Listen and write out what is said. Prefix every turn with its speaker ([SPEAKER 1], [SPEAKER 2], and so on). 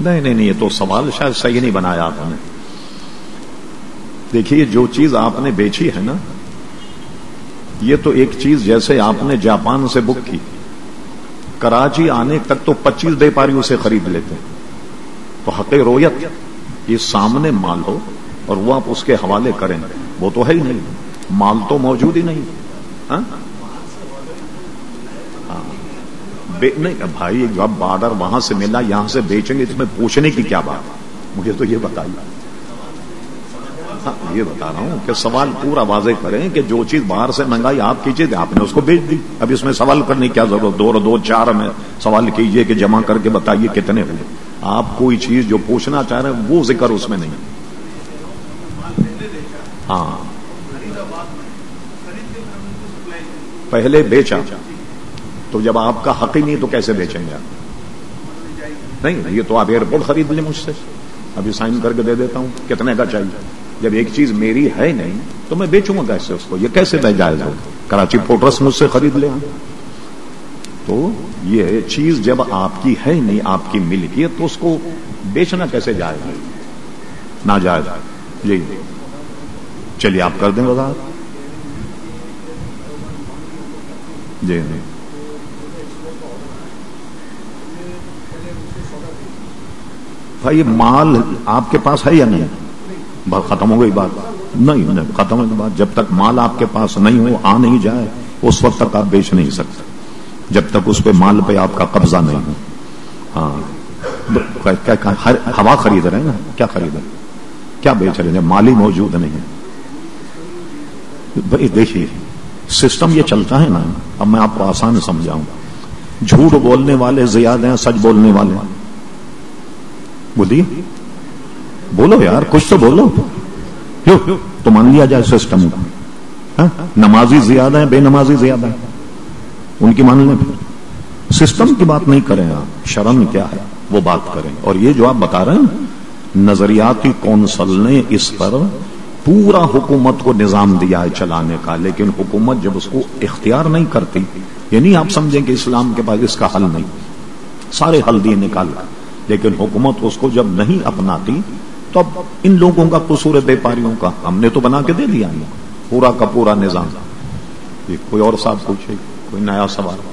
[SPEAKER 1] نہیں نہیں نہیں، یہ تو سوال شاید صحیح نہیں بنایا آپ نے۔ دیکھیے، جو چیز آپ نے بیچی ہے نا، یہ تو ایک چیز جیسے آپ نے جاپان سے بک کی۔ کراچی آنے تک تو پچیس ویپاریوں سے خرید لیتے تو حق رویت، یہ سامنے مال ہو اور وہ آپ اس کے حوالے کریں۔ وہ تو ہے ہی نہیں۔ مال تو موجود ہی نہیں۔ ہاں؟, ہاں۔ نہیں بھائی جب بارڈر وہاں سے ملا، یہاں سے بیچیں گے اس میں پوچھنے کی کیا بات؟ مجھے تو یہ بتائیے۔ ہاں، یہ بتا رہا ہوں کہ سوال پورا واضح کریں کہ جو چیز باہر سے منگائی، آپ کیجیے آپ نے اس کو بیچ دی۔ اب اس میں سوال کرنے کی کیا ضرورت؟ دو دو، چار میں سوال کیجیے کہ جمع کر کے بتائیے کتنے ہوئے۔ آپ کوئی چیز جو پوچھنا چاہ رہے ہیں، وہ ذکر اس میں نہیں۔ ہاں۔ پہلے بیچا۔ تو جب آپ کا حق ہی نہیں تو کیسے بیچیں گے آپ؟ نہیں، یہ تو آپ ایئرپورٹ خرید لیں مجھ سے۔ ابھی سائن کر کے دے دیتا ہوں، کتنے کا چاہیے؟ جب ایک چیز میری ہے نہیں، تو میں بیچوں گا کیسے اس کو؟ یہ کیسے بہ جائے گا کراچی پورٹرس مجھ سے خرید لے تو یہ چیز جب آپ کی ہے نہیں، آپ کی ملکیت تو اس کو بیچنا کیسے جائے گا نہ جائے جی۔ چلیے، آپ کر دیں وضاحت۔ جی جی۔ بھائی مال آپ کے پاس ہے یا نہیں؟ بات ختم ہو گئی بات۔ نہیں نہیں، ختم ہو گئی بات۔ جب تک مال آپ کے پاس نہیں ہو، آ نہیں جائے، اس وقت تک آپ بیچ نہیں سکتے۔ جب تک اس پہ مال پہ آپ کا قبضہ نہیں ہو۔ ہاں۔ ہوا خرید رہے ہیں نا؟ کیا خرید رہے کیا بیچ رہے ہیں؟ مالی موجود نہیں بھائی، دیکھیے، سسٹم یہ چلتا ہے نا۔ اب میں آپ کو آسان سمجھاؤں۔ گا جھوٹ بولنے والے زیادہ ہیں، سچ بولنے والے بولیے بولو یار، کچھ تو بولو۔ کیوں تو مان لیا جائے سسٹم کا ہاں؟ نمازی زیادہ ہیں، بے نمازی زیادہ ہیں۔ ان کی مان لیں پھر۔ سسٹم کی بات نہیں کریں آپ، شرم کیا ہے؟ وہ بات کریں۔ اور یہ جو آپ بتا رہے ہیں، نظریاتی کونسل نے اس پر پورا حکومت کو نظام دیا ہے چلانے کا، لیکن حکومت جب اس کو اختیار نہیں کرتی یعنی آپ سمجھیں کہ اسلام کے پاس اس کا حل نہیں، سارے حل دیے نکال۔ لیکن حکومت اس کو جب نہیں اپناتی، تو اب ان لوگوں کا قصور ویپاریوں کا۔ ہم نے تو بنا کے دے دیا۔ پورا کا پورا نظام۔ کوئی اور صاحب پوچھے، کوئی نیا سوال۔